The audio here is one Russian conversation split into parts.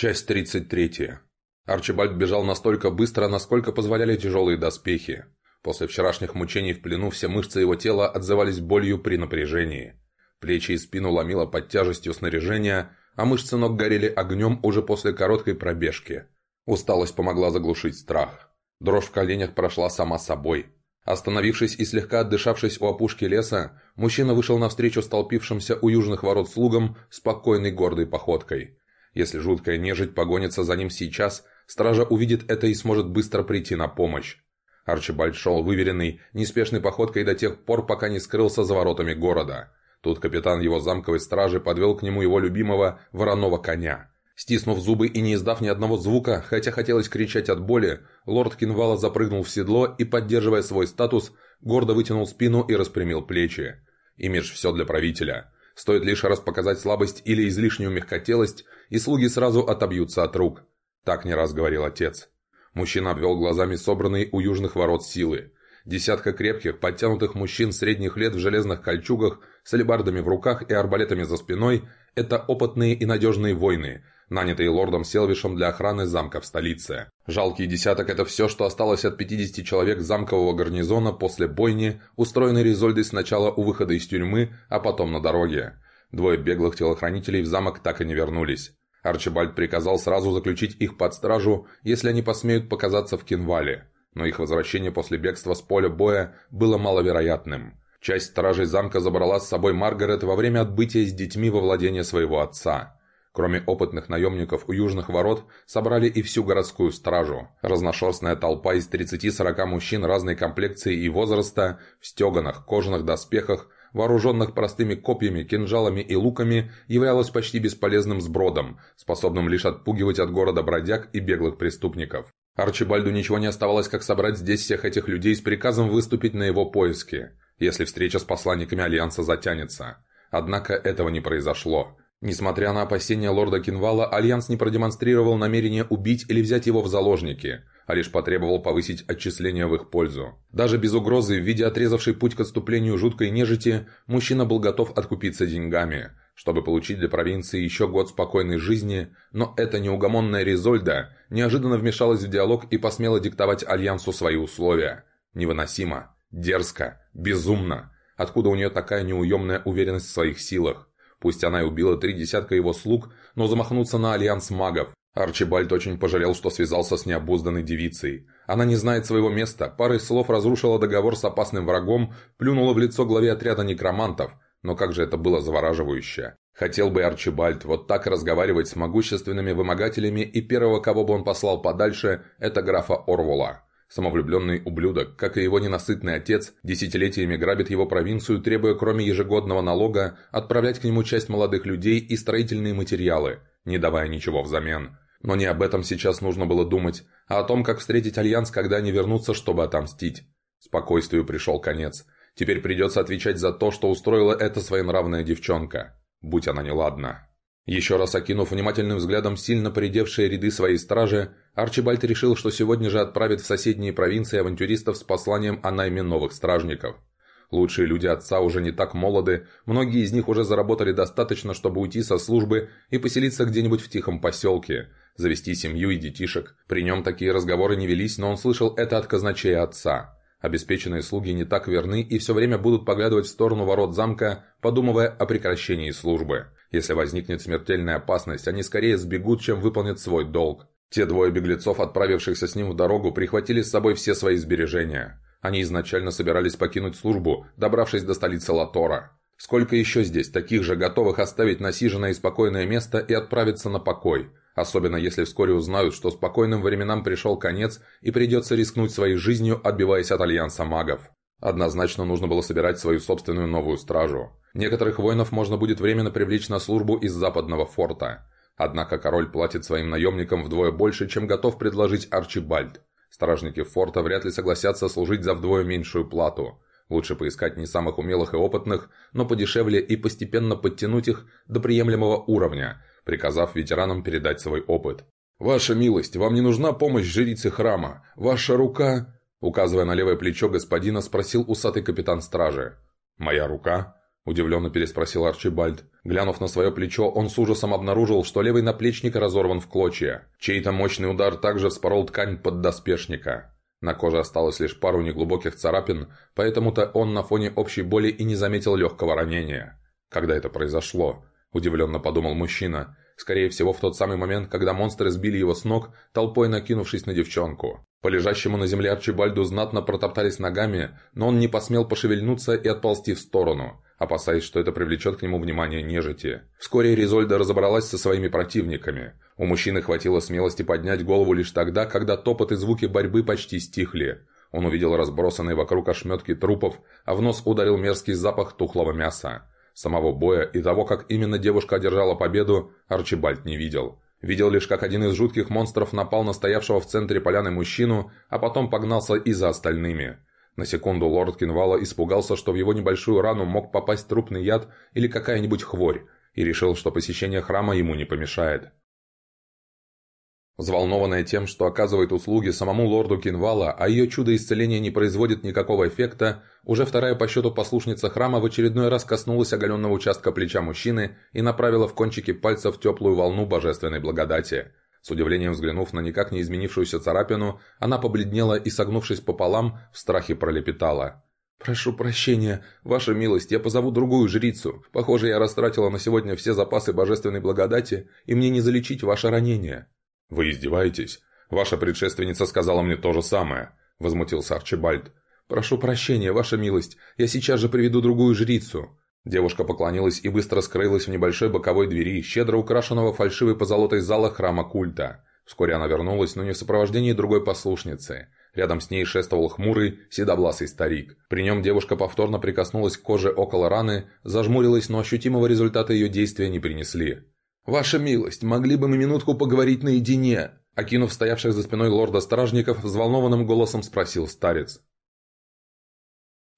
Часть 33. Арчибальд бежал настолько быстро, насколько позволяли тяжелые доспехи. После вчерашних мучений в плену все мышцы его тела отзывались болью при напряжении. Плечи и спину ломило под тяжестью снаряжения, а мышцы ног горели огнем уже после короткой пробежки. Усталость помогла заглушить страх. Дрожь в коленях прошла сама собой. Остановившись и слегка отдышавшись у опушки леса, мужчина вышел навстречу столпившимся у южных ворот слугам спокойной гордой походкой. Если жуткая нежить погонится за ним сейчас, стража увидит это и сможет быстро прийти на помощь. Арчибальд шел выверенный, неспешной походкой до тех пор, пока не скрылся за воротами города. Тут капитан его замковой стражи подвел к нему его любимого вороного коня. Стиснув зубы и не издав ни одного звука, хотя хотелось кричать от боли, лорд Кинвала запрыгнул в седло и, поддерживая свой статус, гордо вытянул спину и распрямил плечи. Имидж все для правителя. Стоит лишь раз показать слабость или излишнюю мягкотелость, и слуги сразу отобьются от рук. Так не раз говорил отец. Мужчина обвел глазами собранные у южных ворот силы. Десятка крепких, подтянутых мужчин средних лет в железных кольчугах, с алебардами в руках и арбалетами за спиной – это опытные и надежные воины, нанятые лордом Селвишем для охраны замка в столице. Жалкий десяток – это все, что осталось от 50 человек замкового гарнизона после бойни, устроенной Резольдой сначала у выхода из тюрьмы, а потом на дороге. Двое беглых телохранителей в замок так и не вернулись. Арчибальд приказал сразу заключить их под стражу, если они посмеют показаться в Кинвале но их возвращение после бегства с поля боя было маловероятным. Часть стражей замка забрала с собой Маргарет во время отбытия с детьми во владение своего отца. Кроме опытных наемников у южных ворот, собрали и всю городскую стражу. Разношерстная толпа из 30-40 мужчин разной комплекции и возраста, в стеганах, кожаных доспехах, вооруженных простыми копьями, кинжалами и луками, являлась почти бесполезным сбродом, способным лишь отпугивать от города бродяг и беглых преступников. Арчибальду ничего не оставалось, как собрать здесь всех этих людей с приказом выступить на его поиски, если встреча с посланниками Альянса затянется. Однако этого не произошло. Несмотря на опасения лорда Кинвала, Альянс не продемонстрировал намерение убить или взять его в заложники, а лишь потребовал повысить отчисления в их пользу. Даже без угрозы в виде отрезавшей путь к отступлению жуткой нежити, мужчина был готов откупиться деньгами, чтобы получить для провинции еще год спокойной жизни, но эта неугомонная Ризольда неожиданно вмешалась в диалог и посмела диктовать Альянсу свои условия. Невыносимо, дерзко, безумно. Откуда у нее такая неуемная уверенность в своих силах? Пусть она и убила три десятка его слуг, но замахнуться на Альянс магов. Арчибальд очень пожалел, что связался с необузданной девицей. Она не знает своего места, парой слов разрушила договор с опасным врагом, плюнула в лицо главе отряда некромантов – но как же это было завораживающе. Хотел бы Арчибальд вот так разговаривать с могущественными вымогателями, и первого, кого бы он послал подальше, это графа Орвула. Самовлюбленный ублюдок, как и его ненасытный отец, десятилетиями грабит его провинцию, требуя кроме ежегодного налога отправлять к нему часть молодых людей и строительные материалы, не давая ничего взамен. Но не об этом сейчас нужно было думать, а о том, как встретить Альянс, когда они вернутся, чтобы отомстить. Спокойствию пришел конец. Теперь придется отвечать за то, что устроила эта своенравная девчонка. Будь она неладна. Еще раз окинув внимательным взглядом сильно поредевшие ряды своей стражи, Арчибальд решил, что сегодня же отправит в соседние провинции авантюристов с посланием о найме новых стражников. Лучшие люди отца уже не так молоды, многие из них уже заработали достаточно, чтобы уйти со службы и поселиться где-нибудь в тихом поселке, завести семью и детишек. При нем такие разговоры не велись, но он слышал это от казначея отца. Обеспеченные слуги не так верны и все время будут поглядывать в сторону ворот замка, подумывая о прекращении службы. Если возникнет смертельная опасность, они скорее сбегут, чем выполнят свой долг. Те двое беглецов, отправившихся с ним в дорогу, прихватили с собой все свои сбережения. Они изначально собирались покинуть службу, добравшись до столицы Латора. Сколько еще здесь таких же готовых оставить насиженное и спокойное место и отправиться на покой? Особенно если вскоре узнают, что спокойным временам пришел конец и придется рискнуть своей жизнью, отбиваясь от альянса магов. Однозначно нужно было собирать свою собственную новую стражу. Некоторых воинов можно будет временно привлечь на службу из западного форта. Однако король платит своим наемникам вдвое больше, чем готов предложить Арчибальд. Стражники форта вряд ли согласятся служить за вдвое меньшую плату. Лучше поискать не самых умелых и опытных, но подешевле и постепенно подтянуть их до приемлемого уровня, приказав ветеранам передать свой опыт. «Ваша милость, вам не нужна помощь жрицы храма? Ваша рука...» Указывая на левое плечо господина, спросил усатый капитан стражи. «Моя рука?» – удивленно переспросил Арчибальд. Глянув на свое плечо, он с ужасом обнаружил, что левый наплечник разорван в клочья. Чей-то мощный удар также вспорол ткань поддоспешника. На коже осталось лишь пару неглубоких царапин, поэтому-то он на фоне общей боли и не заметил легкого ранения. Когда это произошло? Удивленно подумал мужчина. Скорее всего, в тот самый момент, когда монстры сбили его с ног, толпой накинувшись на девчонку. По лежащему на земле Арчибальду знатно протоптались ногами, но он не посмел пошевельнуться и отползти в сторону, опасаясь, что это привлечет к нему внимание нежити. Вскоре Ризольда разобралась со своими противниками. У мужчины хватило смелости поднять голову лишь тогда, когда топот и звуки борьбы почти стихли. Он увидел разбросанные вокруг ошметки трупов, а в нос ударил мерзкий запах тухлого мяса. Самого боя и того, как именно девушка одержала победу, Арчибальд не видел. Видел лишь, как один из жутких монстров напал на стоявшего в центре поляны мужчину, а потом погнался и за остальными. На секунду лорд Кинвала испугался, что в его небольшую рану мог попасть трупный яд или какая-нибудь хворь, и решил, что посещение храма ему не помешает. Взволнованная тем, что оказывает услуги самому лорду Кинвала, а ее чудо исцеления не производит никакого эффекта, уже вторая по счету послушница храма в очередной раз коснулась оголенного участка плеча мужчины и направила в кончики пальцев теплую волну божественной благодати. С удивлением взглянув на никак не изменившуюся царапину, она побледнела и, согнувшись пополам, в страхе пролепетала. «Прошу прощения, ваша милость, я позову другую жрицу. Похоже, я растратила на сегодня все запасы божественной благодати, и мне не залечить ваше ранение». «Вы издеваетесь? Ваша предшественница сказала мне то же самое», — возмутился Арчибальд. «Прошу прощения, ваша милость, я сейчас же приведу другую жрицу». Девушка поклонилась и быстро скрылась в небольшой боковой двери, щедро украшенного фальшивой позолотой зала храма культа. Вскоре она вернулась, но не в сопровождении другой послушницы. Рядом с ней шествовал хмурый, седовласый старик. При нем девушка повторно прикоснулась к коже около раны, зажмурилась, но ощутимого результата ее действия не принесли. «Ваша милость, могли бы мы минутку поговорить наедине?» Окинув стоявших за спиной лорда-стражников, взволнованным голосом спросил старец.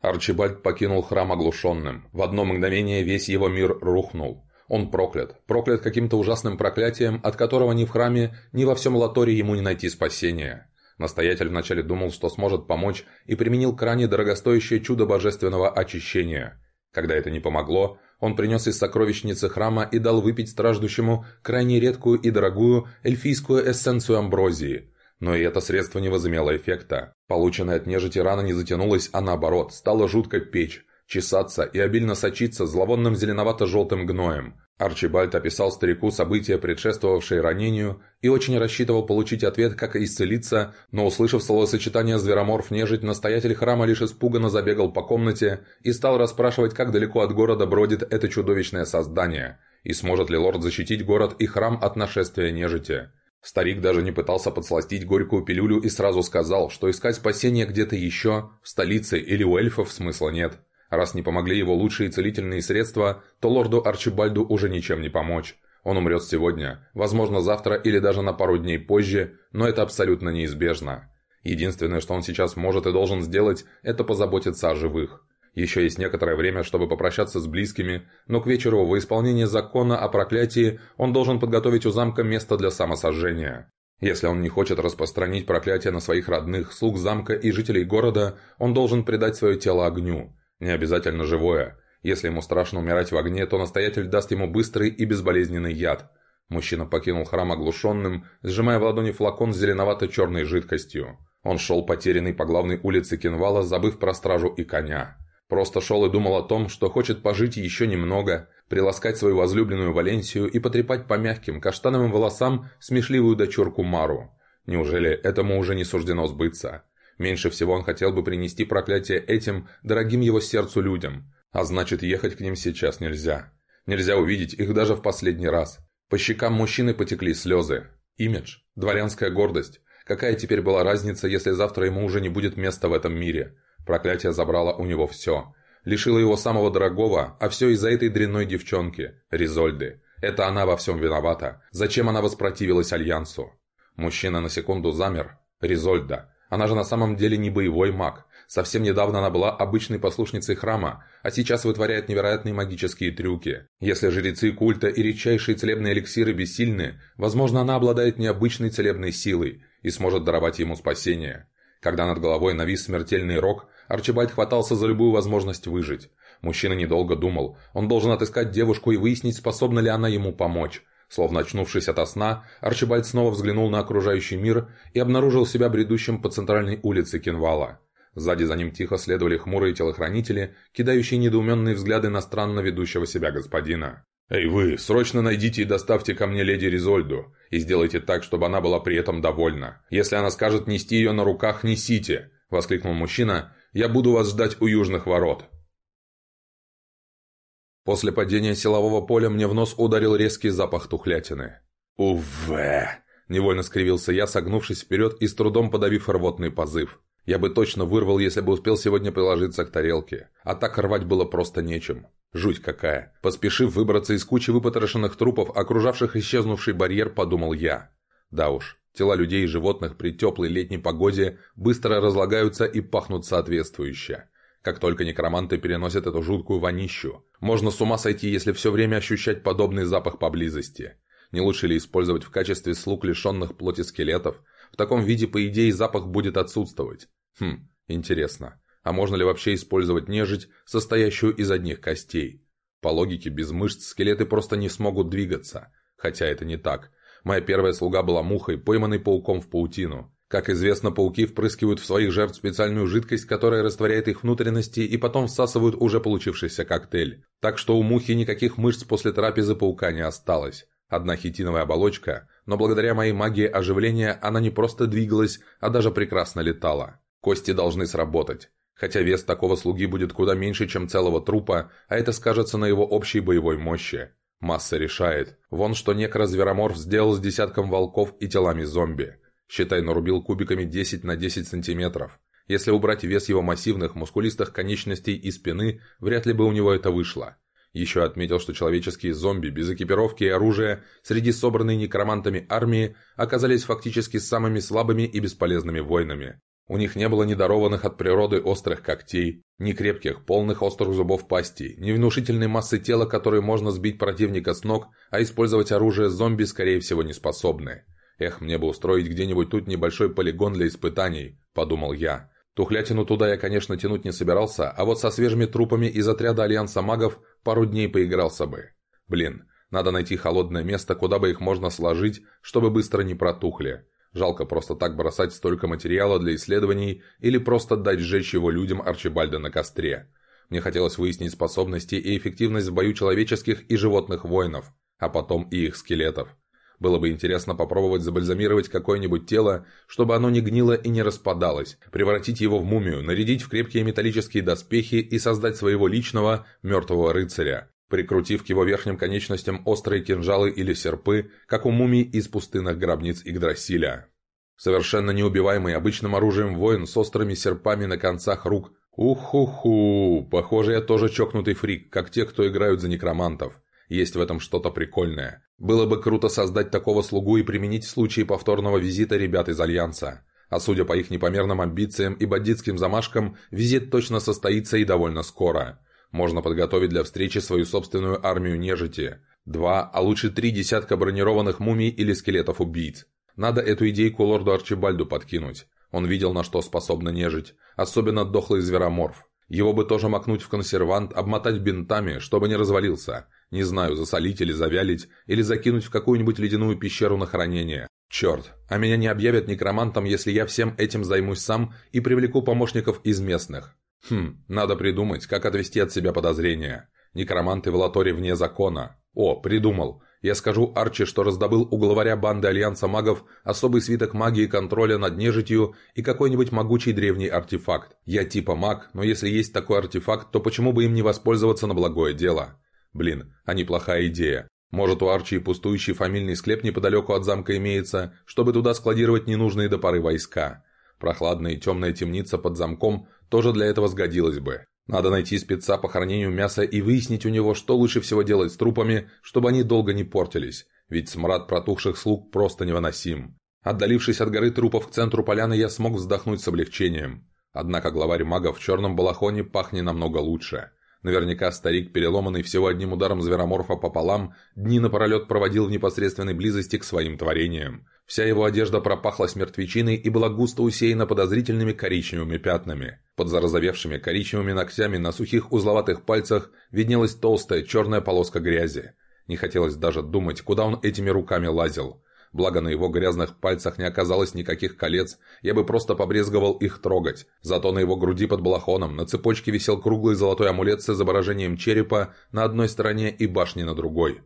Арчибальд покинул храм оглушенным. В одно мгновение весь его мир рухнул. Он проклят. Проклят каким-то ужасным проклятием, от которого ни в храме, ни во всем Латоре ему не найти спасения. Настоятель вначале думал, что сможет помочь, и применил крайне дорогостоящее чудо божественного очищения. Когда это не помогло, он принес из сокровищницы храма и дал выпить страждущему крайне редкую и дорогую эльфийскую эссенцию амброзии. Но и это средство не возымело эффекта. Полученная от нежити рана не затянулась, а наоборот, стала жутко печь, чесаться и обильно сочиться зловонным зеленовато-желтым гноем. Арчибальд описал старику события, предшествовавшие ранению, и очень рассчитывал получить ответ, как исцелиться, но, услышав словосочетание «звероморф-нежить», настоятель храма лишь испуганно забегал по комнате и стал расспрашивать, как далеко от города бродит это чудовищное создание, и сможет ли лорд защитить город и храм от нашествия нежити. Старик даже не пытался подсластить горькую пилюлю и сразу сказал, что искать спасение где-то еще, в столице или у эльфов смысла нет. Раз не помогли его лучшие целительные средства, то лорду Арчибальду уже ничем не помочь. Он умрет сегодня, возможно завтра или даже на пару дней позже, но это абсолютно неизбежно. Единственное, что он сейчас может и должен сделать, это позаботиться о живых. Еще есть некоторое время, чтобы попрощаться с близкими, но к вечеру во исполнение закона о проклятии он должен подготовить у замка место для самосожжения. Если он не хочет распространить проклятие на своих родных, слуг замка и жителей города, он должен предать свое тело огню. Не обязательно живое. Если ему страшно умирать в огне, то настоятель даст ему быстрый и безболезненный яд. Мужчина покинул храм оглушенным, сжимая в ладони флакон с зеленовато-черной жидкостью. Он шел потерянный по главной улице Кенвала, забыв про стражу и коня. Просто шел и думал о том, что хочет пожить еще немного, приласкать свою возлюбленную Валенсию и потрепать по мягким каштановым волосам смешливую дочурку Мару. Неужели этому уже не суждено сбыться? Меньше всего он хотел бы принести проклятие этим, дорогим его сердцу людям. А значит, ехать к ним сейчас нельзя. Нельзя увидеть их даже в последний раз. По щекам мужчины потекли слезы. Имидж, дворянская гордость. Какая теперь была разница, если завтра ему уже не будет места в этом мире? Проклятие забрало у него все. Лишило его самого дорогого, а все из-за этой дрянной девчонки, Ризольды. Это она во всем виновата. Зачем она воспротивилась Альянсу? Мужчина на секунду замер. Ризольда. Она же на самом деле не боевой маг. Совсем недавно она была обычной послушницей храма, а сейчас вытворяет невероятные магические трюки. Если жрецы культа и редчайшие целебные эликсиры бессильны, возможно, она обладает необычной целебной силой и сможет даровать ему спасение. Когда над головой навис смертельный рог, Арчибальд хватался за любую возможность выжить. Мужчина недолго думал. Он должен отыскать девушку и выяснить, способна ли она ему помочь. Словно очнувшись ото сна, Арчибальд снова взглянул на окружающий мир и обнаружил себя бредущим по центральной улице Кинвала. Сзади за ним тихо следовали хмурые телохранители, кидающие недоуменные взгляды на странно ведущего себя господина. «Эй вы, срочно найдите и доставьте ко мне леди Ризольду, и сделайте так, чтобы она была при этом довольна. Если она скажет нести ее на руках, несите!» – воскликнул мужчина. «Я буду вас ждать у южных ворот». После падения силового поля мне в нос ударил резкий запах тухлятины. «Уве!» – невольно скривился я, согнувшись вперед и с трудом подавив рвотный позыв. Я бы точно вырвал, если бы успел сегодня приложиться к тарелке. А так рвать было просто нечем. Жуть какая. Поспешив выбраться из кучи выпотрошенных трупов, окружавших исчезнувший барьер, подумал я. Да уж, тела людей и животных при теплой летней погоде быстро разлагаются и пахнут соответствующе. Как только некроманты переносят эту жуткую вонищу, можно с ума сойти, если все время ощущать подобный запах поблизости. Не лучше ли использовать в качестве слуг лишенных плоти скелетов, в таком виде, по идее, запах будет отсутствовать. Хм, интересно. А можно ли вообще использовать нежить, состоящую из одних костей? По логике, без мышц скелеты просто не смогут двигаться. Хотя это не так. Моя первая слуга была мухой, пойманной пауком в паутину. Как известно, пауки впрыскивают в своих жертв специальную жидкость, которая растворяет их внутренности и потом всасывают уже получившийся коктейль. Так что у мухи никаких мышц после трапезы паука не осталось. Одна хитиновая оболочка, но благодаря моей магии оживления она не просто двигалась, а даже прекрасно летала. Кости должны сработать. Хотя вес такого слуги будет куда меньше, чем целого трупа, а это скажется на его общей боевой мощи. Масса решает. Вон что некрозвероморф сделал с десятком волков и телами зомби. Считай, нарубил кубиками 10 на 10 сантиметров. Если убрать вес его массивных, мускулистых конечностей и спины, вряд ли бы у него это вышло. Еще отметил, что человеческие зомби без экипировки и оружия среди собранной некромантами армии оказались фактически самыми слабыми и бесполезными воинами. У них не было ни дарованных от природы острых когтей, ни крепких, полных острых зубов пастей, ни внушительной массы тела, которой можно сбить противника с ног, а использовать оружие зомби, скорее всего, не способны. «Эх, мне бы устроить где-нибудь тут небольшой полигон для испытаний», – подумал я. Тухлятину туда я, конечно, тянуть не собирался, а вот со свежими трупами из отряда Альянса магов пару дней поигрался бы. Блин, надо найти холодное место, куда бы их можно сложить, чтобы быстро не протухли. Жалко просто так бросать столько материала для исследований или просто дать сжечь его людям Арчибальда на костре. Мне хотелось выяснить способности и эффективность в бою человеческих и животных воинов, а потом и их скелетов. Было бы интересно попробовать забальзамировать какое-нибудь тело, чтобы оно не гнило и не распадалось, превратить его в мумию, нарядить в крепкие металлические доспехи и создать своего личного мертвого рыцаря, прикрутив к его верхним конечностям острые кинжалы или серпы, как у мумий из пустынных гробниц Игдрасиля. Совершенно неубиваемый обычным оружием воин с острыми серпами на концах рук. Ух-ху-ху, похоже, я тоже чокнутый фрик, как те, кто играют за некромантов. Есть в этом что-то прикольное. Было бы круто создать такого слугу и применить в случае повторного визита ребят из Альянса. А судя по их непомерным амбициям и бандитским замашкам, визит точно состоится и довольно скоро. Можно подготовить для встречи свою собственную армию нежити. Два, а лучше три десятка бронированных мумий или скелетов убийц. Надо эту идейку лорду Арчибальду подкинуть. Он видел, на что способна нежить. Особенно дохлый звероморф. Его бы тоже макнуть в консервант, обмотать бинтами, чтобы не развалился. Не знаю, засолить или завялить, или закинуть в какую-нибудь ледяную пещеру на хранение. Черт, а меня не объявят некромантом, если я всем этим займусь сам и привлеку помощников из местных. Хм, надо придумать, как отвести от себя подозрения. Некроманты в Латоре вне закона. О, придумал. Я скажу Арчи, что раздобыл у главаря банды Альянса магов особый свиток магии контроля над нежитью и какой-нибудь могучий древний артефакт. Я типа маг, но если есть такой артефакт, то почему бы им не воспользоваться на благое дело? Блин, а неплохая идея. Может, у Арчи пустующий фамильный склеп неподалеку от замка имеется, чтобы туда складировать ненужные до поры войска. Прохладная и темная темница под замком тоже для этого сгодилась бы. Надо найти спеца по хранению мяса и выяснить у него, что лучше всего делать с трупами, чтобы они долго не портились, ведь смрад протухших слуг просто невыносим. Отдалившись от горы трупов к центру поляны, я смог вздохнуть с облегчением. Однако главарь магов в черном балахоне пахнет намного лучше. Наверняка старик, переломанный всего одним ударом звероморфа пополам, дни напролет проводил в непосредственной близости к своим творениям. Вся его одежда пропахла смертвечиной и была густо усеяна подозрительными коричневыми пятнами. Под зарозовевшими коричневыми ногтями на сухих узловатых пальцах виднелась толстая черная полоска грязи. Не хотелось даже думать, куда он этими руками лазил. Благо на его грязных пальцах не оказалось никаких колец, я бы просто побрезговал их трогать. Зато на его груди под балахоном на цепочке висел круглый золотой амулет с изображением черепа на одной стороне и башни на другой.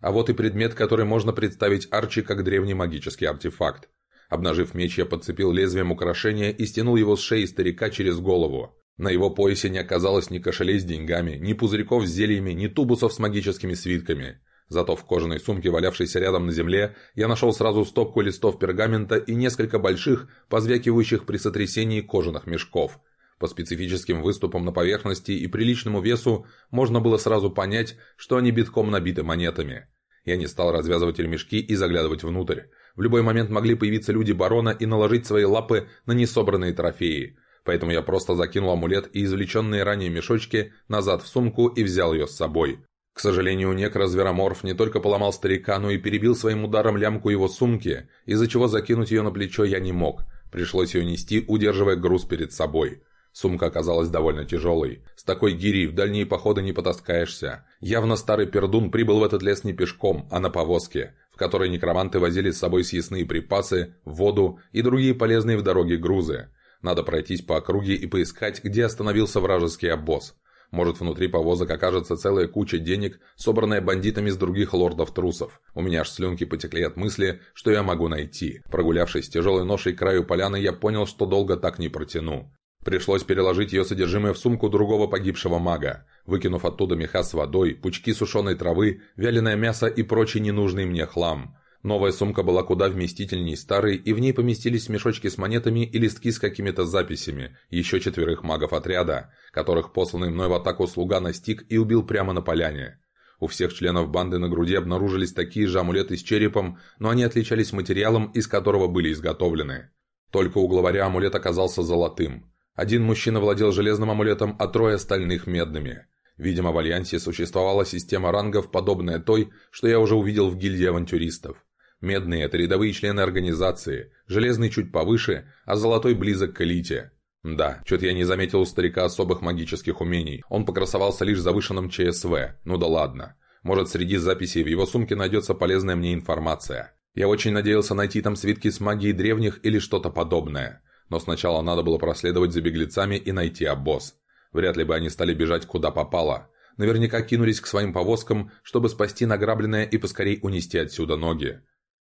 А вот и предмет, который можно представить Арчи как древний магический артефакт. Обнажив меч, я подцепил лезвием украшения и стянул его с шеи старика через голову. На его поясе не оказалось ни кошелей с деньгами, ни пузырьков с зельями, ни тубусов с магическими свитками. Зато в кожаной сумке, валявшейся рядом на земле, я нашел сразу стопку листов пергамента и несколько больших, позвякивающих при сотрясении кожаных мешков. По специфическим выступам на поверхности и приличному весу можно было сразу понять, что они битком набиты монетами. Я не стал развязывать ремешки и заглядывать внутрь. В любой момент могли появиться люди барона и наложить свои лапы на несобранные трофеи. Поэтому я просто закинул амулет и извлеченные ранее мешочки назад в сумку и взял ее с собой. К сожалению, некрозвероморф не только поломал старика, но и перебил своим ударом лямку его сумки, из-за чего закинуть ее на плечо я не мог. Пришлось ее нести, удерживая груз перед собой. Сумка оказалась довольно тяжелой. С такой гирей в дальние походы не потаскаешься. Явно старый пердун прибыл в этот лес не пешком, а на повозке, в которой некроманты возили с собой съестные припасы, воду и другие полезные в дороге грузы. Надо пройтись по округе и поискать, где остановился вражеский обоз. Может, внутри повозок окажется целая куча денег, собранная бандитами с других лордов-трусов. У меня аж слюнки потекли от мысли, что я могу найти. Прогулявшись тяжелой ношей к краю поляны, я понял, что долго так не протяну. Пришлось переложить ее содержимое в сумку другого погибшего мага, выкинув оттуда меха с водой, пучки сушеной травы, вяленое мясо и прочий ненужный мне хлам. Новая сумка была куда вместительней старой, и в ней поместились мешочки с монетами и листки с какими-то записями, еще четверых магов отряда, которых посланный мной в атаку слуга настиг и убил прямо на поляне. У всех членов банды на груди обнаружились такие же амулеты с черепом, но они отличались материалом, из которого были изготовлены. Только у главаря амулет оказался золотым, один мужчина владел железным амулетом, а трое остальных – медными. Видимо, в Альянсе существовала система рангов, подобная той, что я уже увидел в гильдии авантюристов. Медные – это рядовые члены организации, железный чуть повыше, а золотой близок к элите. Да, что-то я не заметил у старика особых магических умений, он покрасовался лишь завышенным ЧСВ, ну да ладно. Может, среди записей в его сумке найдется полезная мне информация. Я очень надеялся найти там свитки с магией древних или что-то подобное. Но сначала надо было проследовать за беглецами и найти обоз. Вряд ли бы они стали бежать куда попало. Наверняка кинулись к своим повозкам, чтобы спасти награбленное и поскорей унести отсюда ноги.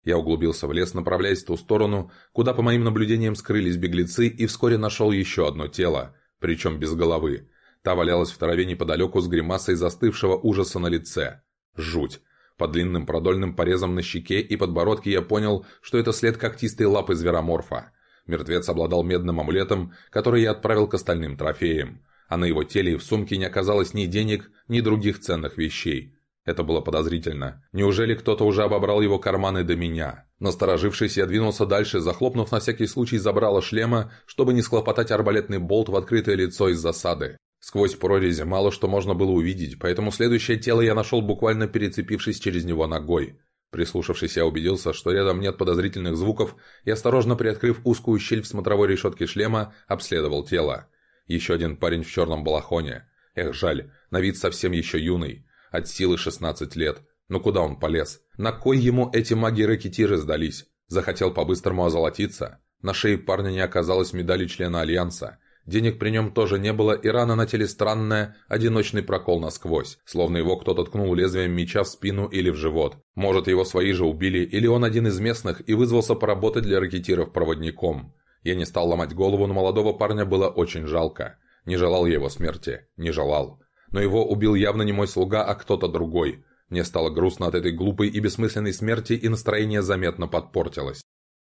Я углубился в лес, направляясь в ту сторону, куда, по моим наблюдениям, скрылись беглецы, и вскоре нашел еще одно тело, причем без головы. Та валялась в траве неподалеку с гримасой застывшего ужаса на лице. Жуть. По длинным продольным порезам на щеке и подбородке я понял, что это след когтистой лапы звероморфа. Мертвец обладал медным амулетом, который я отправил к остальным трофеям, а на его теле и в сумке не оказалось ни денег, ни других ценных вещей. Это было подозрительно. Неужели кто-то уже обобрал его карманы до меня? Насторожившись, я двинулся дальше, захлопнув на всякий случай забрало шлема, чтобы не схлопотать арбалетный болт в открытое лицо из засады. Сквозь прорези мало что можно было увидеть, поэтому следующее тело я нашел буквально перецепившись через него ногой. Прислушавшись, я убедился, что рядом нет подозрительных звуков, и, осторожно приоткрыв узкую щель в смотровой решетке шлема, обследовал тело. Еще один парень в черном балахоне. Эх, жаль, на вид совсем еще юный. От силы 16 лет. Но куда он полез? На кой ему эти маги-ракетиры сдались? Захотел по-быстрому озолотиться? На шее парня не оказалось медали члена Альянса. Денег при нем тоже не было, и рана на теле странная, одиночный прокол насквозь, словно его кто-то ткнул лезвием меча в спину или в живот. Может, его свои же убили, или он один из местных и вызвался поработать для ракетиров проводником. Я не стал ломать голову, но молодого парня было очень жалко. Не желал я его смерти, не желал. Но его убил явно не мой слуга, а кто-то другой. Мне стало грустно от этой глупой и бессмысленной смерти, и настроение заметно подпортилось.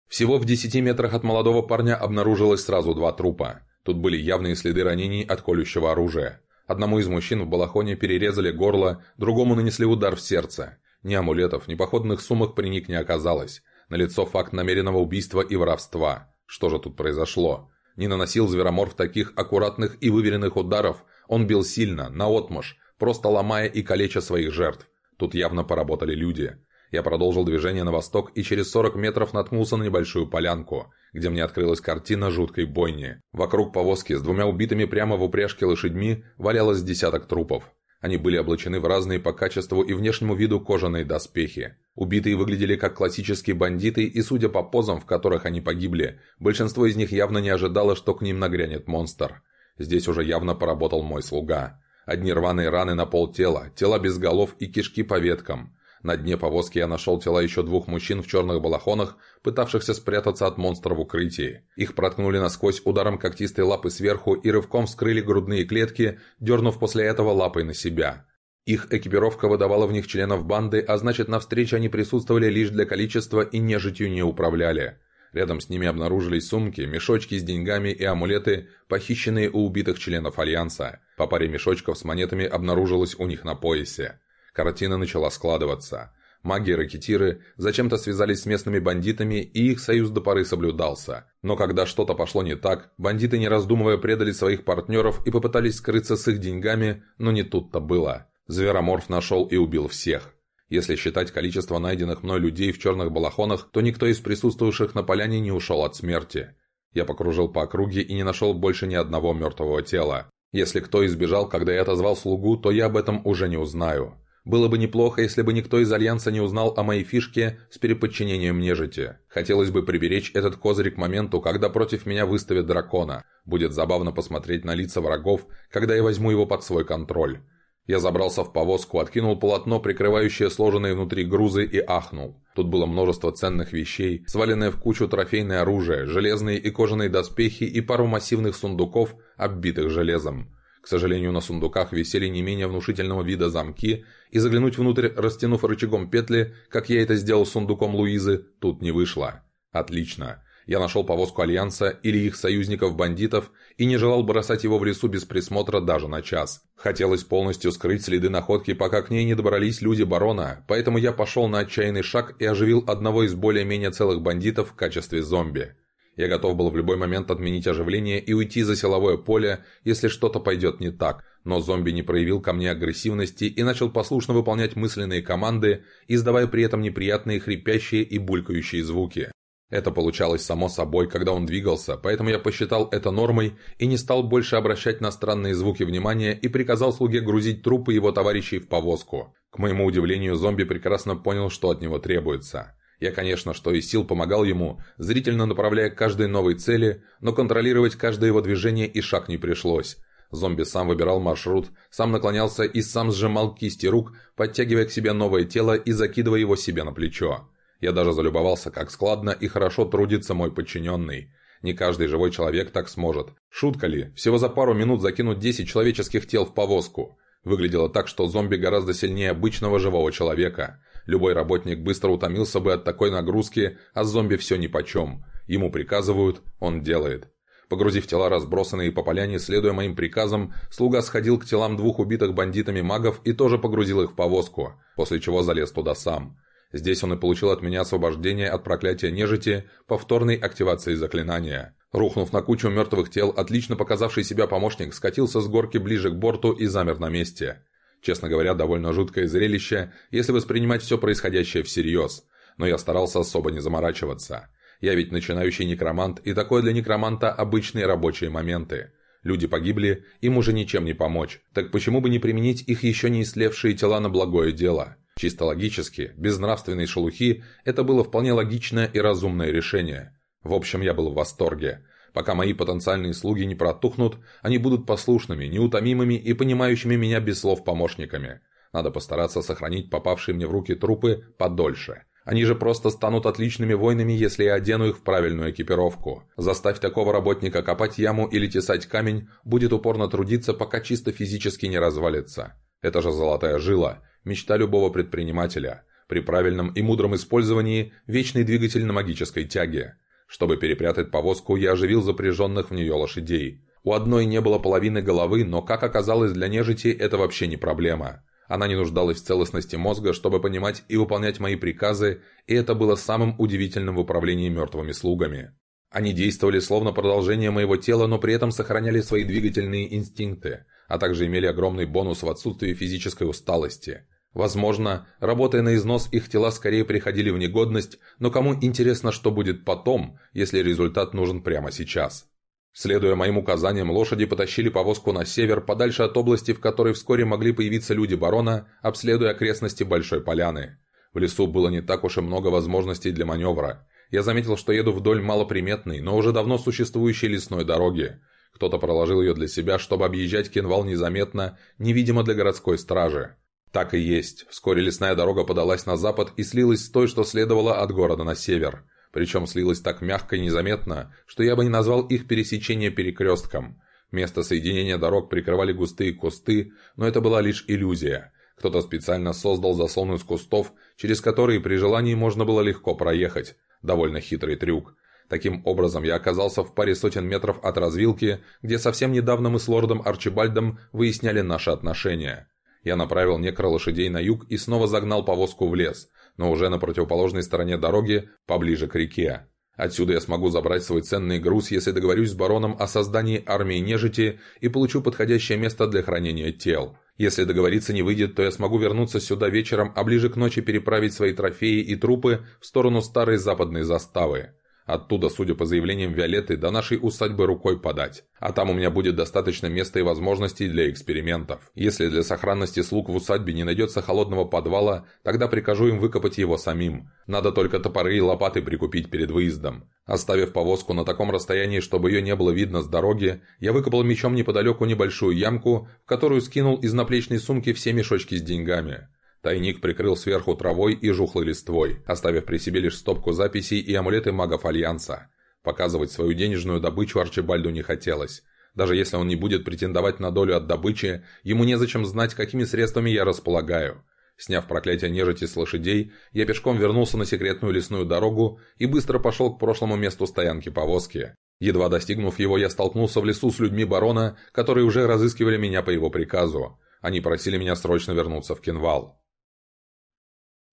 Всего в десяти метрах от молодого парня обнаружилось сразу два трупа. Тут были явные следы ранений от колющего оружия. Одному из мужчин в балахоне перерезали горло, другому нанесли удар в сердце. Ни амулетов, ни походных сумок при них не оказалось. Налицо факт намеренного убийства и воровства. Что же тут произошло? Не наносил звероморф таких аккуратных и выверенных ударов. Он бил сильно, наотмашь, просто ломая и калеча своих жертв. Тут явно поработали люди. Я продолжил движение на восток и через 40 метров наткнулся на небольшую полянку, где мне открылась картина жуткой бойни. Вокруг повозки с двумя убитыми прямо в упряжке лошадьми валялось десяток трупов. Они были облачены в разные по качеству и внешнему виду кожаные доспехи. Убитые выглядели как классические бандиты, и судя по позам, в которых они погибли, большинство из них явно не ожидало, что к ним нагрянет монстр. Здесь уже явно поработал мой слуга. Одни рваные раны на пол тела, тела без голов и кишки по веткам. На дне повозки я нашел тела еще двух мужчин в черных балахонах, пытавшихся спрятаться от монстра в укрытии. Их проткнули насквозь ударом когтистой лапы сверху и рывком вскрыли грудные клетки, дернув после этого лапой на себя. Их экипировка выдавала в них членов банды, а значит на встрече они присутствовали лишь для количества и нежитью не управляли. Рядом с ними обнаружились сумки, мешочки с деньгами и амулеты, похищенные у убитых членов Альянса. По паре мешочков с монетами обнаружилось у них на поясе. Картина начала складываться. Маги и ракетиры зачем-то связались с местными бандитами, и их союз до поры соблюдался. Но когда что-то пошло не так, бандиты, не раздумывая, предали своих партнеров и попытались скрыться с их деньгами, но не тут-то было. Звероморф нашел и убил всех. Если считать количество найденных мной людей в черных балахонах, то никто из присутствующих на поляне не ушел от смерти. Я покружил по округе и не нашел больше ни одного мертвого тела. Если кто избежал, когда я отозвал слугу, то я об этом уже не узнаю. Было бы неплохо, если бы никто из Альянса не узнал о моей фишке с переподчинением нежити. Хотелось бы приберечь этот козырь к моменту, когда против меня выставят дракона. Будет забавно посмотреть на лица врагов, когда я возьму его под свой контроль. Я забрался в повозку, откинул полотно, прикрывающее сложенные внутри грузы, и ахнул. Тут было множество ценных вещей, сваленное в кучу трофейное оружие, железные и кожаные доспехи и пару массивных сундуков, оббитых железом. К сожалению, на сундуках висели не менее внушительного вида замки, и заглянуть внутрь, растянув рычагом петли, как я это сделал с сундуком Луизы, тут не вышло. Отлично. Я нашел повозку Альянса или их союзников-бандитов и не желал бросать его в лесу без присмотра даже на час. Хотелось полностью скрыть следы находки, пока к ней не добрались люди барона, поэтому я пошел на отчаянный шаг и оживил одного из более-менее целых бандитов в качестве зомби. Я готов был в любой момент отменить оживление и уйти за силовое поле, если что-то пойдет не так, но зомби не проявил ко мне агрессивности и начал послушно выполнять мысленные команды, издавая при этом неприятные хрипящие и булькающие звуки. Это получалось само собой, когда он двигался, поэтому я посчитал это нормой и не стал больше обращать на странные звуки внимания и приказал слуге грузить трупы его товарищей в повозку. К моему удивлению, зомби прекрасно понял, что от него требуется. Я, конечно, что из сил помогал ему, зрительно направляя к каждой новой цели, но контролировать каждое его движение и шаг не пришлось. Зомби сам выбирал маршрут, сам наклонялся и сам сжимал кисти рук, подтягивая к себе новое тело и закидывая его себе на плечо. Я даже залюбовался, как складно и хорошо трудится мой подчиненный. Не каждый живой человек так сможет. Шутка ли, всего за пару минут закинуть 10 человеческих тел в повозку. Выглядело так, что зомби гораздо сильнее обычного живого человека. Любой работник быстро утомился бы от такой нагрузки, а зомби все нипочем. Ему приказывают, он делает. Погрузив тела, разбросанные по поляне, следуя моим приказам, слуга сходил к телам двух убитых бандитами магов и тоже погрузил их в повозку, после чего залез туда сам. Здесь он и получил от меня освобождение от проклятия нежити повторной активации заклинания. Рухнув на кучу мертвых тел, отлично показавший себя помощник скатился с горки ближе к борту и замер на месте. Честно говоря, довольно жуткое зрелище, если воспринимать все происходящее всерьез. Но я старался особо не заморачиваться. Я ведь начинающий некромант, и такое для некроманта обычные рабочие моменты. Люди погибли, им уже ничем не помочь. Так почему бы не применить их еще не истлевшие тела на благое дело? Чисто логически, без нравственной шелухи, это было вполне логичное и разумное решение. В общем, я был в восторге. Пока мои потенциальные слуги не протухнут, они будут послушными, неутомимыми и понимающими меня без слов помощниками. Надо постараться сохранить попавшие мне в руки трупы подольше. Они же просто станут отличными воинами, если я одену их в правильную экипировку. Заставь такого работника копать яму или тесать камень, будет упорно трудиться, пока чисто физически не развалится. Это же золотая жила, мечта любого предпринимателя. При правильном и мудром использовании – вечный двигатель на магической тяге. Чтобы перепрятать повозку, я оживил запряженных в нее лошадей. У одной не было половины головы, но, как оказалось, для нежити это вообще не проблема. Она не нуждалась в целостности мозга, чтобы понимать и выполнять мои приказы, и это было самым удивительным в управлении мертвыми слугами. Они действовали словно продолжение моего тела, но при этом сохраняли свои двигательные инстинкты, а также имели огромный бонус в отсутствии физической усталости. Возможно, работая на износ, их тела скорее приходили в негодность, но кому интересно, что будет потом, если результат нужен прямо сейчас. Следуя моим указаниям, лошади потащили повозку на север, подальше от области, в которой вскоре могли появиться люди барона, обследуя окрестности Большой Поляны. В лесу было не так уж и много возможностей для маневра. Я заметил, что еду вдоль малоприметной, но уже давно существующей лесной дороги. Кто-то проложил ее для себя, чтобы объезжать Кенвал незаметно, невидимо для городской стражи. Так и есть. Вскоре лесная дорога подалась на запад и слилась с той, что следовало от города на север. Причем слилась так мягко и незаметно, что я бы не назвал их пересечение перекрестком. Место соединения дорог прикрывали густые кусты, но это была лишь иллюзия. Кто-то специально создал заслон из кустов, через которые при желании можно было легко проехать. Довольно хитрый трюк. Таким образом, я оказался в паре сотен метров от развилки, где совсем недавно мы с лордом Арчибальдом выясняли наши отношения. Я направил некро лошадей на юг и снова загнал повозку в лес – но уже на противоположной стороне дороги, поближе к реке. Отсюда я смогу забрать свой ценный груз, если договорюсь с бароном о создании армии нежити и получу подходящее место для хранения тел. Если договориться не выйдет, то я смогу вернуться сюда вечером, а ближе к ночи переправить свои трофеи и трупы в сторону старой западной заставы. Оттуда, судя по заявлениям Виолетты, до нашей усадьбы рукой подать. А там у меня будет достаточно места и возможностей для экспериментов. Если для сохранности слуг в усадьбе не найдется холодного подвала, тогда прикажу им выкопать его самим. Надо только топоры и лопаты прикупить перед выездом. Оставив повозку на таком расстоянии, чтобы ее не было видно с дороги, я выкопал мечом неподалеку небольшую ямку, в которую скинул из наплечной сумки все мешочки с деньгами. Тайник прикрыл сверху травой и жухлой листвой, оставив при себе лишь стопку записей и амулеты магов Альянса. Показывать свою денежную добычу Арчибальду не хотелось. Даже если он не будет претендовать на долю от добычи, ему незачем знать, какими средствами я располагаю. Сняв проклятие нежити с лошадей, я пешком вернулся на секретную лесную дорогу и быстро пошел к прошлому месту стоянки повозки. Едва достигнув его, я столкнулся в лесу с людьми барона, которые уже разыскивали меня по его приказу. Они просили меня срочно вернуться в Кенвал.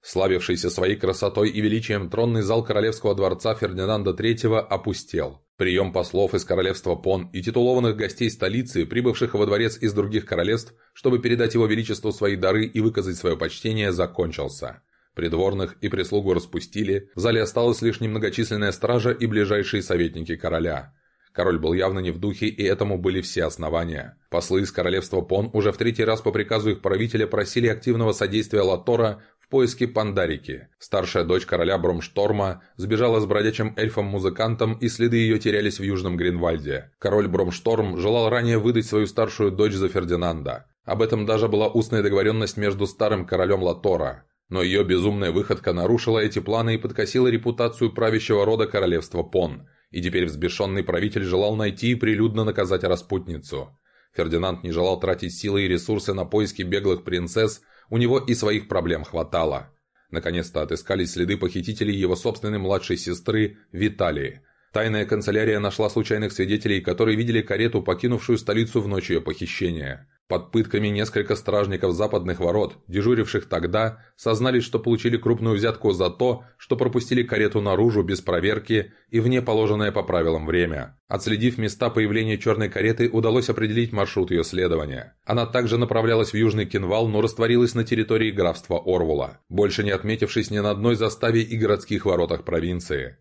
Славившийся своей красотой и величием тронный зал королевского дворца Фердинанда III опустел. Прием послов из королевства Пон и титулованных гостей столицы, прибывших во дворец из других королевств, чтобы передать его величеству свои дары и выказать свое почтение, закончился. Придворных и прислугу распустили, в зале осталась лишь немногочисленная стража и ближайшие советники короля. Король был явно не в духе, и этому были все основания. Послы из королевства Пон уже в третий раз по приказу их правителя просили активного содействия Латора поиски Пандарики. Старшая дочь короля Бромшторма сбежала с бродячим эльфом-музыкантом, и следы ее терялись в Южном Гринвальде. Король Бромшторм желал ранее выдать свою старшую дочь за Фердинанда. Об этом даже была устная договоренность между старым королем Латора. Но ее безумная выходка нарушила эти планы и подкосила репутацию правящего рода королевства Пон. И теперь взбешенный правитель желал найти и прилюдно наказать распутницу. Фердинанд не желал тратить силы и ресурсы на поиски беглых принцесс, у него и своих проблем хватало. Наконец-то отыскались следы похитителей его собственной младшей сестры Виталии. Тайная канцелярия нашла случайных свидетелей, которые видели карету, покинувшую столицу в ночь ее похищения. Под пытками несколько стражников западных ворот, дежуривших тогда, сознались, что получили крупную взятку за то, что пропустили карету наружу без проверки и вне положенное по правилам время. Отследив места появления черной кареты, удалось определить маршрут ее следования. Она также направлялась в Южный Кенвал, но растворилась на территории графства Орвула, больше не отметившись ни на одной заставе и городских воротах провинции.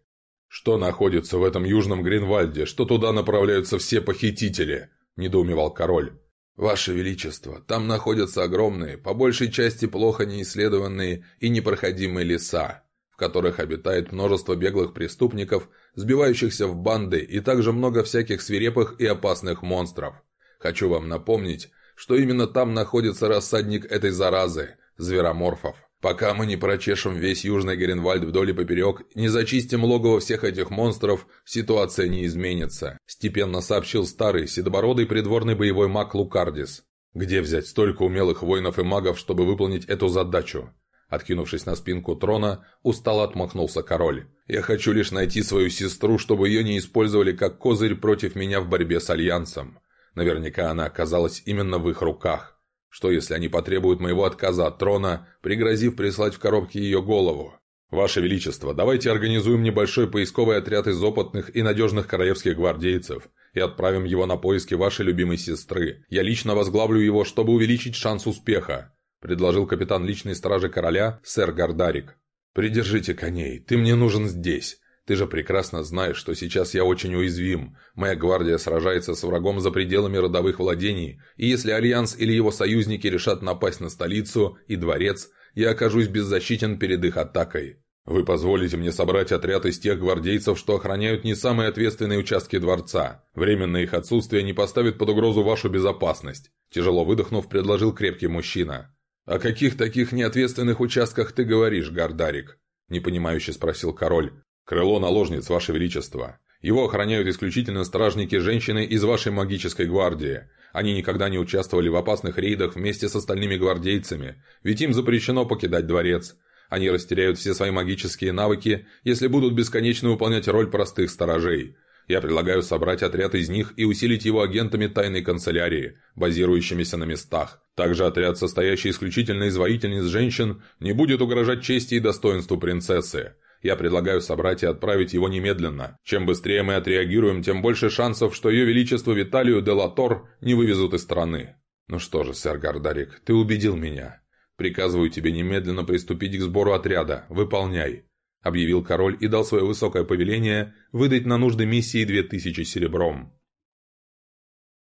«Что находится в этом Южном Гринвальде, что туда направляются все похитители?» – недоумевал король. «Ваше Величество, там находятся огромные, по большей части плохо неисследованные и непроходимые леса, в которых обитает множество беглых преступников, сбивающихся в банды и также много всяких свирепых и опасных монстров. Хочу вам напомнить, что именно там находится рассадник этой заразы – звероморфов. Пока мы не прочешем весь Южный Геренвальд вдоль и поперек, не зачистим логово всех этих монстров, ситуация не изменится», – степенно сообщил старый, седобородый придворный боевой маг Лукардис. «Где взять столько умелых воинов и магов, чтобы выполнить эту задачу?» Откинувшись на спинку трона, устало отмахнулся король. «Я хочу лишь найти свою сестру, чтобы ее не использовали как козырь против меня в борьбе с Альянсом. Наверняка она оказалась именно в их руках. Что, если они потребуют моего отказа от трона, пригрозив прислать в коробке ее голову? «Ваше Величество, давайте организуем небольшой поисковый отряд из опытных и надежных королевских гвардейцев и отправим его на поиски вашей любимой сестры. Я лично возглавлю его, чтобы увеличить шанс успеха». – предложил капитан личной стражи короля, сэр Гардарик. «Придержите коней, ты мне нужен здесь. Ты же прекрасно знаешь, что сейчас я очень уязвим. Моя гвардия сражается с врагом за пределами родовых владений, и если Альянс или его союзники решат напасть на столицу и дворец, я окажусь беззащитен перед их атакой. Вы позволите мне собрать отряд из тех гвардейцев, что охраняют не самые ответственные участки дворца. Временное их отсутствие не поставит под угрозу вашу безопасность. Тяжело выдохнув, предложил крепкий мужчина. «О каких таких неответственных участках ты говоришь, Гардарик?» Непонимающе спросил король. «Крыло наложниц, ваше величество. Его охраняют исключительно стражники-женщины из вашей магической гвардии. Они никогда не участвовали в опасных рейдах вместе с остальными гвардейцами, ведь им запрещено покидать дворец. Они растеряют все свои магические навыки, если будут бесконечно выполнять роль простых сторожей. Я предлагаю собрать отряд из них и усилить его агентами тайной канцелярии, базирующимися на местах. Также отряд, состоящий исключительно из воительниц женщин, не будет угрожать чести и достоинству принцессы. Я предлагаю собрать и отправить его немедленно. Чем быстрее мы отреагируем, тем больше шансов, что ее величество Виталию де Латор не вывезут из страны. Ну что же, сэр Гардарик, ты убедил меня. «Приказываю тебе немедленно приступить к сбору отряда. Выполняй», — объявил король и дал свое высокое повеление выдать на нужды миссии две тысячи серебром.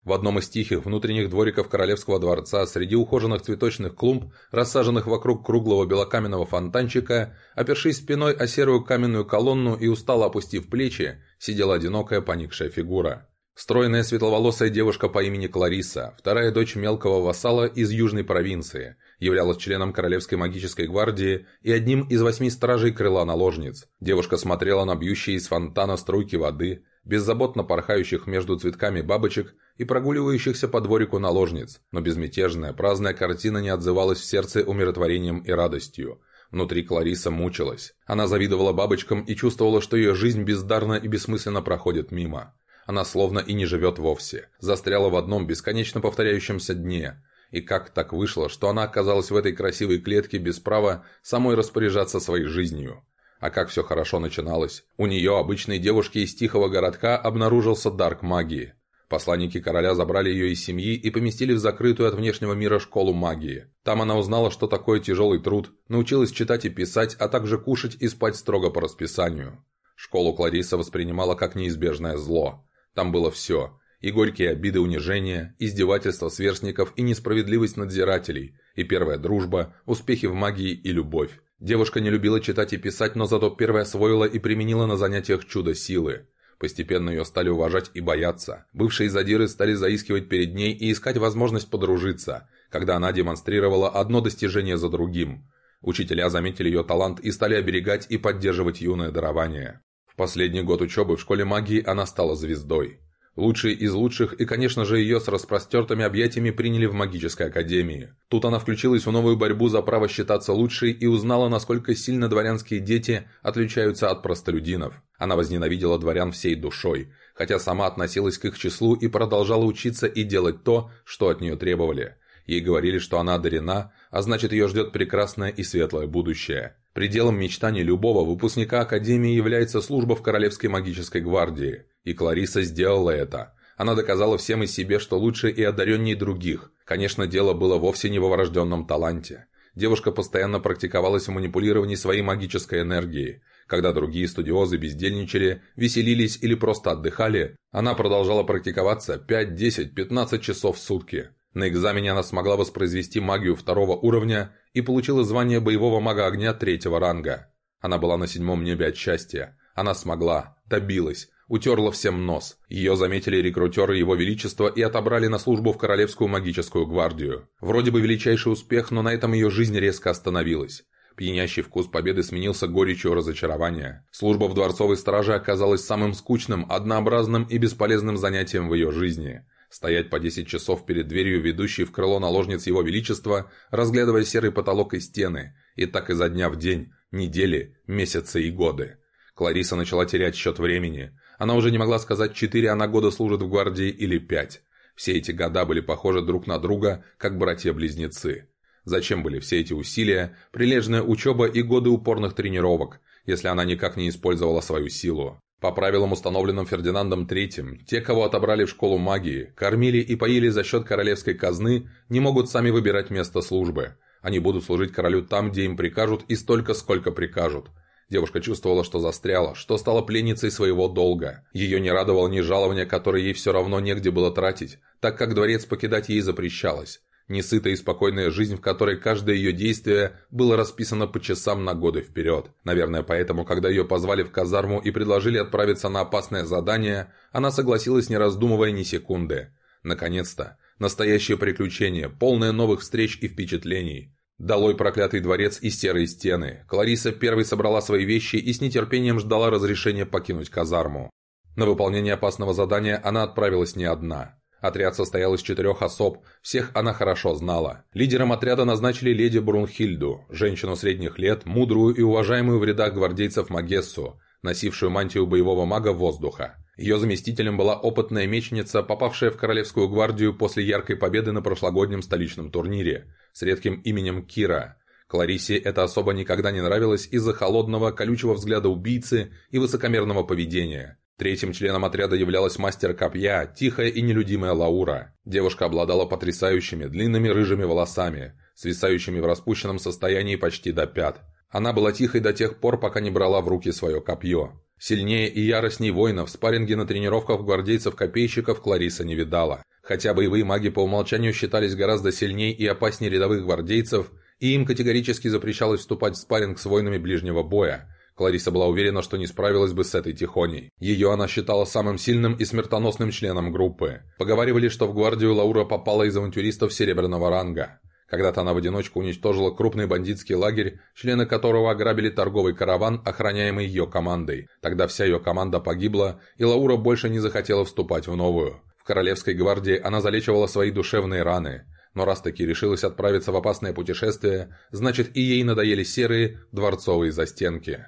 В одном из тихих внутренних двориков королевского дворца, среди ухоженных цветочных клумб, рассаженных вокруг круглого белокаменного фонтанчика, опершись спиной о серую каменную колонну и устало опустив плечи, сидела одинокая поникшая фигура. Стройная светловолосая девушка по имени Клариса, вторая дочь мелкого вассала из южной провинции, являлась членом Королевской магической гвардии и одним из восьми стражей крыла наложниц. Девушка смотрела на бьющие из фонтана струйки воды, беззаботно порхающих между цветками бабочек и прогуливающихся по дворику наложниц, но безмятежная, праздная картина не отзывалась в сердце умиротворением и радостью. Внутри Клариса мучилась. Она завидовала бабочкам и чувствовала, что ее жизнь бездарно и бессмысленно проходит мимо. Она словно и не живет вовсе. Застряла в одном бесконечно повторяющемся дне. И как так вышло, что она оказалась в этой красивой клетке без права самой распоряжаться своей жизнью? А как все хорошо начиналось. У нее, обычной девушки из тихого городка, обнаружился дар к магии. Посланники короля забрали ее из семьи и поместили в закрытую от внешнего мира школу магии. Там она узнала, что такое тяжелый труд, научилась читать и писать, а также кушать и спать строго по расписанию. Школу Клариса воспринимала как неизбежное зло. Там было все. И горькие обиды унижения, издевательства сверстников и несправедливость надзирателей, и первая дружба, успехи в магии и любовь. Девушка не любила читать и писать, но зато первая освоила и применила на занятиях чудо силы. Постепенно ее стали уважать и бояться. Бывшие задиры стали заискивать перед ней и искать возможность подружиться, когда она демонстрировала одно достижение за другим. Учителя заметили ее талант и стали оберегать и поддерживать юное дарование. В последний год учебы в школе магии она стала звездой. Лучшие из лучших и, конечно же, ее с распростертыми объятиями приняли в магической академии. Тут она включилась в новую борьбу за право считаться лучшей и узнала, насколько сильно дворянские дети отличаются от простолюдинов. Она возненавидела дворян всей душой, хотя сама относилась к их числу и продолжала учиться и делать то, что от нее требовали. Ей говорили, что она одарена, а значит ее ждет прекрасное и светлое будущее. Пределом мечтаний любого выпускника Академии является служба в Королевской магической гвардии. И Клариса сделала это. Она доказала всем и себе, что лучше и одареннее других. Конечно, дело было вовсе не во врожденном таланте. Девушка постоянно практиковалась в манипулировании своей магической энергией. Когда другие студиозы бездельничали, веселились или просто отдыхали, она продолжала практиковаться 5, 10, 15 часов в сутки. На экзамене она смогла воспроизвести магию второго уровня и получила звание боевого мага огня третьего ранга. Она была на седьмом небе от счастья. Она смогла, добилась, утерла всем нос. Ее заметили рекрутеры Его Величества и отобрали на службу в Королевскую магическую гвардию. Вроде бы величайший успех, но на этом ее жизнь резко остановилась. Пьянящий вкус победы сменился горечью разочарования. Служба в дворцовой страже оказалась самым скучным, однообразным и бесполезным занятием в ее жизни. Стоять по 10 часов перед дверью, ведущей в крыло наложниц Его Величества, разглядывая серый потолок и стены, и так изо дня в день, недели, месяцы и годы. Клариса начала терять счет времени. Она уже не могла сказать, четыре она года служит в гвардии или пять. Все эти года были похожи друг на друга, как братья-близнецы. Зачем были все эти усилия, прилежная учеба и годы упорных тренировок, если она никак не использовала свою силу? По правилам, установленным Фердинандом III, те, кого отобрали в школу магии, кормили и поили за счет королевской казны, не могут сами выбирать место службы. Они будут служить королю там, где им прикажут, и столько, сколько прикажут. Девушка чувствовала, что застряла, что стала пленницей своего долга. Ее не радовало ни жалование, которое ей все равно негде было тратить, так как дворец покидать ей запрещалось. Несытая и спокойная жизнь, в которой каждое ее действие было расписано по часам на годы вперед. Наверное, поэтому, когда ее позвали в казарму и предложили отправиться на опасное задание, она согласилась, не раздумывая ни секунды. Наконец-то, настоящее приключение, полное новых встреч и впечатлений. Долой проклятый дворец и серые стены. Клариса первой собрала свои вещи и с нетерпением ждала разрешения покинуть казарму. На выполнение опасного задания она отправилась не одна. Отряд состоял из четырех особ, всех она хорошо знала. Лидером отряда назначили леди Брунхильду, женщину средних лет, мудрую и уважаемую в рядах гвардейцев Магессу, носившую мантию боевого мага воздуха. Ее заместителем была опытная мечница, попавшая в Королевскую гвардию после яркой победы на прошлогоднем столичном турнире, с редким именем Кира. Кларисе это особо никогда не нравилось из-за холодного, колючего взгляда убийцы и высокомерного поведения. Третьим членом отряда являлась мастер копья, тихая и нелюдимая Лаура. Девушка обладала потрясающими, длинными рыжими волосами, свисающими в распущенном состоянии почти до пят. Она была тихой до тех пор, пока не брала в руки свое копье. Сильнее и яростней воинов в спарринге на тренировках гвардейцев-копейщиков Клариса не видала. Хотя боевые маги по умолчанию считались гораздо сильнее и опаснее рядовых гвардейцев, и им категорически запрещалось вступать в спарринг с воинами ближнего боя. Клариса была уверена, что не справилась бы с этой тихоней. Ее она считала самым сильным и смертоносным членом группы. Поговаривали, что в гвардию Лаура попала из авантюристов серебряного ранга. Когда-то она в одиночку уничтожила крупный бандитский лагерь, члены которого ограбили торговый караван, охраняемый ее командой. Тогда вся ее команда погибла, и Лаура больше не захотела вступать в новую. В Королевской гвардии она залечивала свои душевные раны. Но раз таки решилась отправиться в опасное путешествие, значит и ей надоели серые дворцовые застенки.